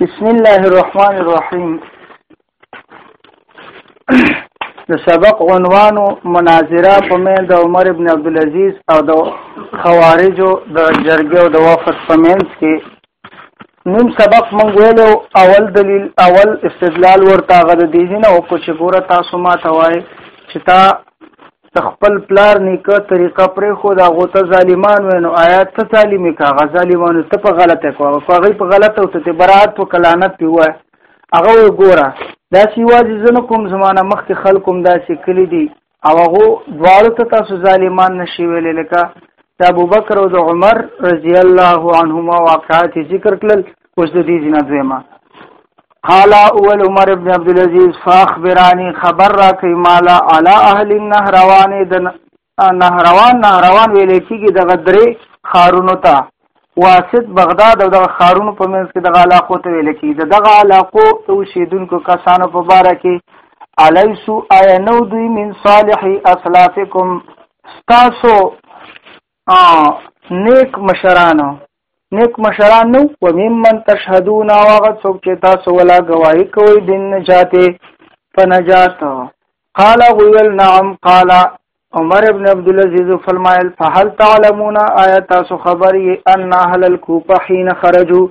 بسم الله الرحمن الرحیم د سبق عنوان مناظره په مین د عمر ابن عبد العزيز او د خوارجو د جرګې او د وفد په مینس کې نیم سبق مونږ ویلو اول دلیل اول استدلال ورته غد دي نه او کو چې ګوره تاسو ما ته وای چې تا ته خپل پلار نیکه طریقه پرې خو دا غو ته ظالمان وې نو آیا ته ظالمې کا غ ظالمانو ته په غلطه کو هغه غي په غلطه او ته برات په کلانت دی وای هغه وګوره دا سی واځي زنه کوم زمانہ مخکې خلکم دا سی کلی دی او هغه دواړو ته تاسو ظالمان نشي ویلې لکه د ابوبکر او د عمر رضی الله عنهما واقعات ذکر کړل اوس د دې جنا دویما قال اول عمر ابن عبد العزيز فاخبراني خبر را کوي مالا على اهل النهروان د نهروان نهروان ویل کیږي د غدرې خارونو ته واسط بغداد او د خارونو په منځ کې د علاقو ته ویل کیږي د دغه علاقو ته اوسیدونکو کسانو په باره کې الیسو آیا نو دوی من صالح اسلافکم ستاسو ا نیک مشران نیک مشران نو و ممن تشهدون او هغه څوک چې تاسو ولا گواہی کوي بن نجات فنجات قال غویل نعم قال عمر ابن عبد العزيز فرمایل فهل تعلمون آیا تاسو خبر یې ان اهل الكوفه حين خرجوا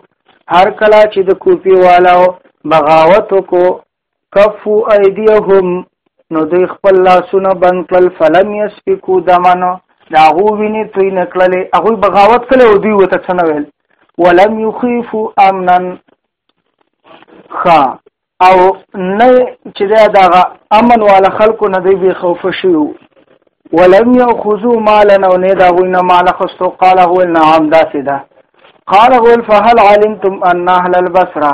هر کلا چې د کوفي والو بغاوت کو کفو ایدیهم نو دوی خپل لاسونه بند کړل فلم یسفکو دمنو د هغو وینې توی نه کړلې هغوی بغاوت کړی او دوی ورته څه نه ویل ولم یخیفو امنا ښه او نه چې دا دغه امن والا خلکو نه دی بې خوفه شوي وو ولم یاخذوا مالا او نه دا غوینه مال خستو قال هو نعم داسې ده قال هو فهل علمتم ان اهل البصره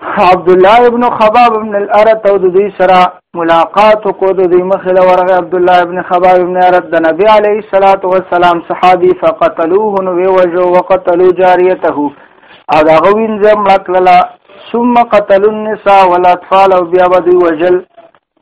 عبد الله ابن خباب ابن الارت او د دې سره ملاقات کو د دې مخه له ورغه عبد الله ابن خباب ابن الارت د نبی عليه الصلاه والسلام صحابي فقتلوه نو وجو وقتلوا جاريته او دا غوین زم مطللا ثم قتلوا النساء والاطفال او بیا ودی وجل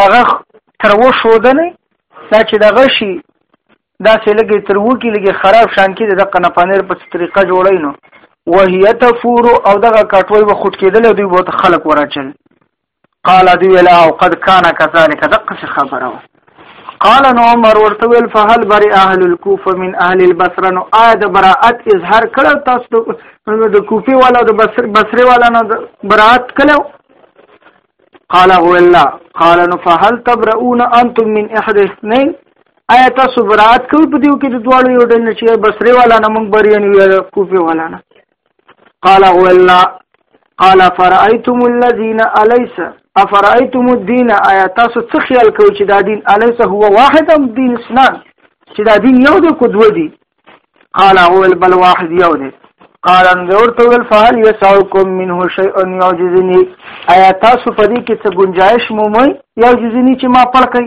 دغه تر و شودنې دا چې دغه شي دا چې لګي تر و کې لګي خراب شان کې د قنا پنیر په طریقه جوړی نو وهي تفور او دغه کټوي و خټ کېدل دوی بہت خلق وراچل قال دوی لا او قد كان كذلك دقه خبره قال نو عمر ورته ویل فهل بر اهل الكوفه من اهل البصره نو آیا د براءت اظهار کړو تاسو د کوفه والا د بصر بصره والا نو براءت کړو قال هو الله قال نو فهل تبرؤون انتم من احد اثنين آیا تاسو براءت کوي په دیو کې د دواړو یو ډول چې بصره والا نه مونږ بریان وي کوفه والا نه قال غولنا قال فرأيتم الذين أليس افرأيتم الدين آیا تاسو څه خیال کوئ چې دا دین أليس هو واحد ام دین اسلام چې دا دین یو دی کو دوه دی قال اول بل واحد یو دی قال انظر تو فهل يسعكم منه شيء يعجزني آیا تاسو په دې کې څه گنجائش مومئ یو جزنی چې ما پړ کړئ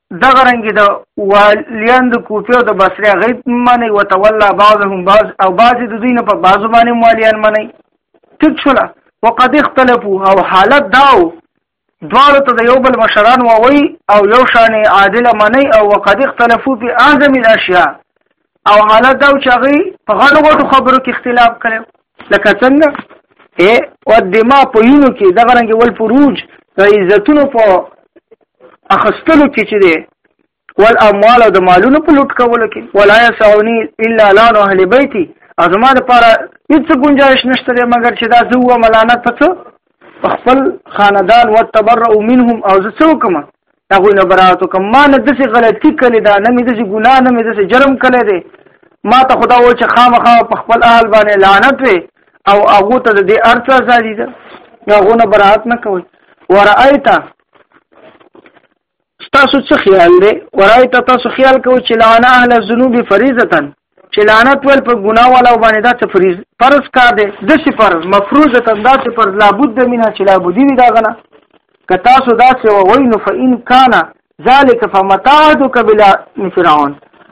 دغه رنګ د والیان د کوفه او د بصره غیب منی وتولى بعضهم بعض او بعض د دوی نه په بعض باندې والیان منی ټیک شولا وقد اختلفوا او حالت داو دواړو ته د یو بل مشران ووي او یو شان عادل منی او وقد اختلفوا په اعظم الاشیاء او حالت دا چې هغه په غنو غټو خبرو کې اختلاف کړو لکه څنګه اے او دما په یونو کې دغه رنګ ول فروج د عزتونو په اخستلو کې چې دی ول اموال او د مالونو په لوټ کولو کې ولا يسعوني الا لان اهل بيتي ازما د پاره هیڅ گنجائش نشته مګر چې دا زو ملانت پڅو خپل خاندان وتبرأ منهم او زه څوکم هغه نه براتو کوم ما نه دسه غلطي کړې ده نه مې دسه ګناه نه مې دسه جرم کړې ده ما ته خدا و چې خامخا په خپل اهل باندې لعنت وي او هغه ته د ارث ازادي ده هغه نه برات نه کوي ورایت تاسو څه خیال دی ورای ته تاسو خیال کوئ چې لعنه اهل الذنوب فریضه چې لعنت ول په ګناه والا باندې دا څه فریض فرض کار دی د څه فرض مفروضه تندا څه فرض لابد منها چې لابدی وی دا غنه که تاسو دا څه وای نو فإن کان ذلك فمتاعدك بلا فرعون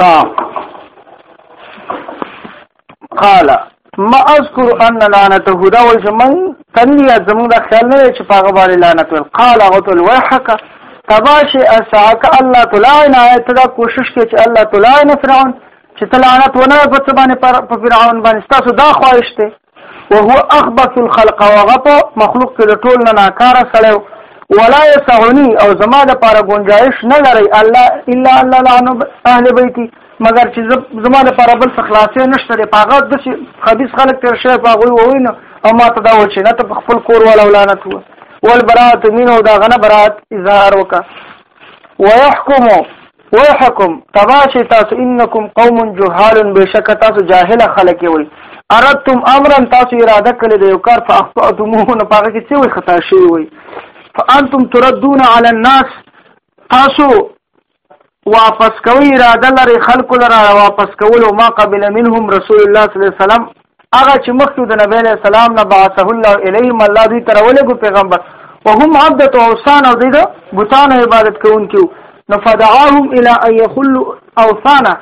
ها قال ما اذكر ان لعنته هدا وجمن تنیا زمون دا خیال نه چې پاغه باندې لعنت ول قال غتل وحک تباش اسعك الله تعالی نه آیت دا کوشش کې چې الله تعالی نه فرعون چې تلعنت ونه په باندې پر فرعون باندې تاسو دا خواهش ته وهو اخبث الخلق وهغه په مخلوق کې د ټول نه ناکاره سړی ولا يسعني او زما د پاره گنجائش نه لري الله الا الله لعنه اهل بيتي مګر چې زما د پاره بل خلاصې نشته لري پاغه د خبيث خلک تر شي پاغوي ووینه او ما ته دا و چې نه ته خپل کور ولا ولانت و والبراءت منه دا غنه برات اظهار وکا ويحكم ويحكم تباشي تاسو انكم قوم جهال بشك تاسو جاهل خلک وي اردتم امرا تاسو اراده کړې د یو کار فاخطاتموه نه پاره کې څه وي خطا شي وي فانتم تردون على الناس تاسو واپس کوي اراده لري خلق لرا واپس کولو ما قبل منهم رسول الله صلی الله علیه وسلم هغه چې مخکې د نبی علیه السلام نه بعثه الله الیهم الله دوی ته راولېږو پیغمبر وهم عبدة اوثان او دوی د بتانو عبادت کوونکي نو فدعاهم الى ان يخلوا اوثانا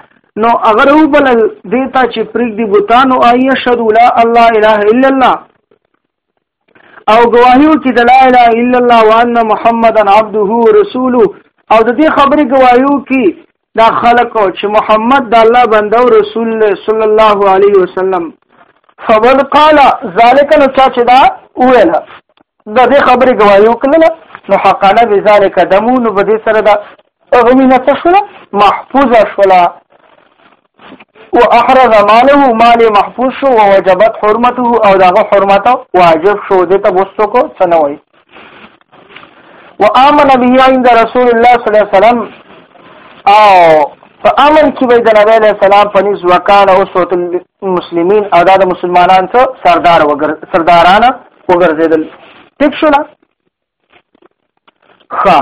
نو اگر او بل دیتا چې پرېږدي بتانو اي شهد لا الله اله الا الله او گواهیو کې د لا اله الا الله وان محمدن عبده رسوله او د دې خبرې گواهیو کې دا خلق او چې محمد د الله بنده او رسول صلی الله علیه وسلم فمن قال ذالک نو چا چې دا ویل د دې خبرې گواهیو کړل نو حقانه بذالک دمو نو بده سره دا هغه وینه څه شوله محفوظه شوله واحرز ماله مال محفوظ شو ووجبت حرمته او دغه حرمت واجب شو دته بوستو کو سنوي وآمن به عند رسول الله صلی الله علیه وسلم او فآمن کی به د نبی علیہ السلام پنځ وکال او صوت المسلمین او د مسلمانانو سردار وګر سردارانه وګرځیدل ټیک شو خا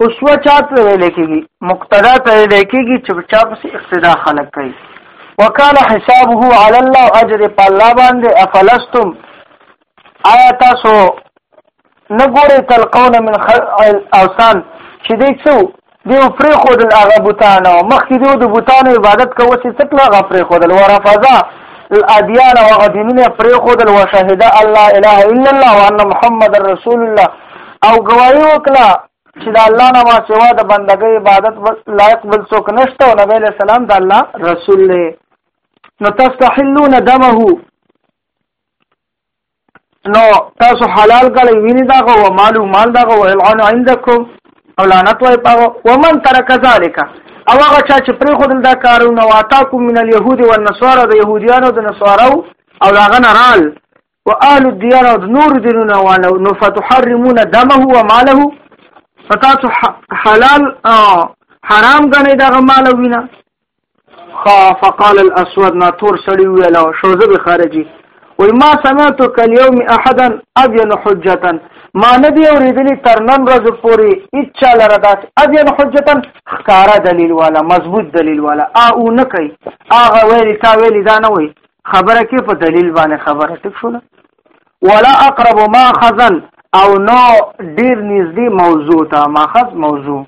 اوس و چاته ویل کېږي مقتدا ته ویل کېږي چې چا پسې اقتدا خلق کوي وکال حسابه علی الله اجر په الله باندې افلستم آیا تاسو نه ګورئ تلقون من خلق الاوثان چې دې څو دیو پرې خودل هغه بوتان او مخکې دیو د بوتانو عبادت کوو چې څکله هغه پرې خودل ورفضا الادیان او هغه دینونه پرې خودل او شهید الله اله الا الله وان محمد رسول الله او گواہی وکړه چې د الله نه ما سوا د بندګۍ عبادت لایق بل څوک نشته او نبی له سلام د الله رسول دی نو تستحلون دمه نو تاسو حلال کړی ویني دا غو مال او مال دا غو العن عندكم او لعنت وای پاغه ومن ترک ذالک او هغه چا چې پرې خودل دا کارونه واتاکم من اليهود والنصارى د يهوديانو د نصارو او دا غنرال او اهل الديانه د نور دینونه وانه نو فتحرمون دمه وماله فتاسو حلال حرام غنی دا مال وینا خا فقال الاسود نا تور سړی ویل او شوزه به خارجي وای ما سمعت کل یوم احدا ابین حجتا ما ندی اوریدلی تر نن ورځ پورې اچا لره داس ابین حجتا خکارا دلیل والا مضبوط دلیل والا او نه کوي اغه ویلی تا ویلی دا نه وای خبره کې په دلیل باندې خبره ټک شوله ولا اقرب ما خزن او نو ډیر نږدې موضوع ته ماخذ موضوع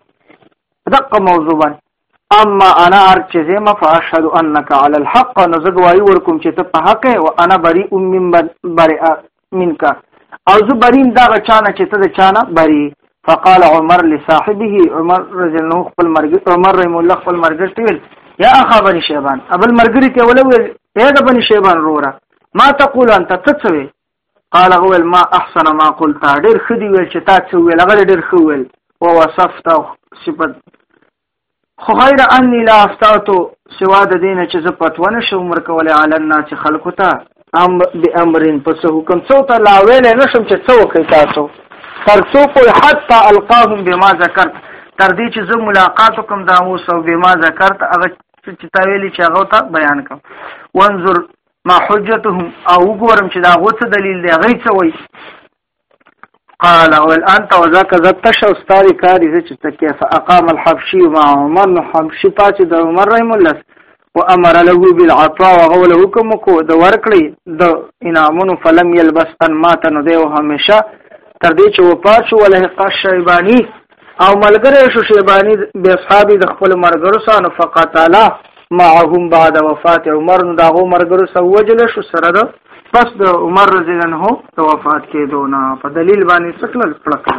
دغه موضوع باندې اما انا ارچزم فاشهد انك على الحق نزګ وای ورکم چې ته په حق او انا بری ام من بری منك او زه بریم دا چانه چې ته د چانه بری فقال عمر لصاحبه عمر رضی الله خپل مرګ عمر رحم الله خپل مرګ ته ویل یا اخا بني شیبان ابل مرګری ته ولوي اے د بني شیبان روره ما تقول انت تتسوي قال هغه ویل ما احسن ما قلت ډېر ښه دی ویل چې تا څه ویل هغه ډېر ښه ویل او وصفت او صفت خو غیر انی لا افتاتو سوا د دینه چې زه پتو نه شم عمر کولای علی الناس خلقو ته ام به امرین پس حکم څو ته لا ویل نه شم چې څو کوي تاسو تر څو په حتا القاهم بما ذکر تر دې چې زه ملاقات کوم دا اوس او بما ذکر ته هغه چې تا ویلي چې هغه ته بیان کوم وانظر ما حجتهم او وګورم چې دا غوڅ دلیل دی غي څه وای قال اول انت وذاك ذات تشو ستاري کاری چې ته کیف اقام الحبشي مع عمر الحبشي پاتې د عمر رحم الله و امر له بالعطاء وهو له حکم کو د ورکړي د انعامونو فلم يلبس تن ماتن دی او همیشه تر دې چې وپات شو له قش شیبانی او ملګری شو شیبانی به اصحابي د خپل مرګرو سره نو فقتلا معهم بعد وفات عمر نو داغو مرګرو سره وجل شو سره د پس د عمر رضی الله عنه د وفات کېدو نه په دلیل باندې څکل کړکل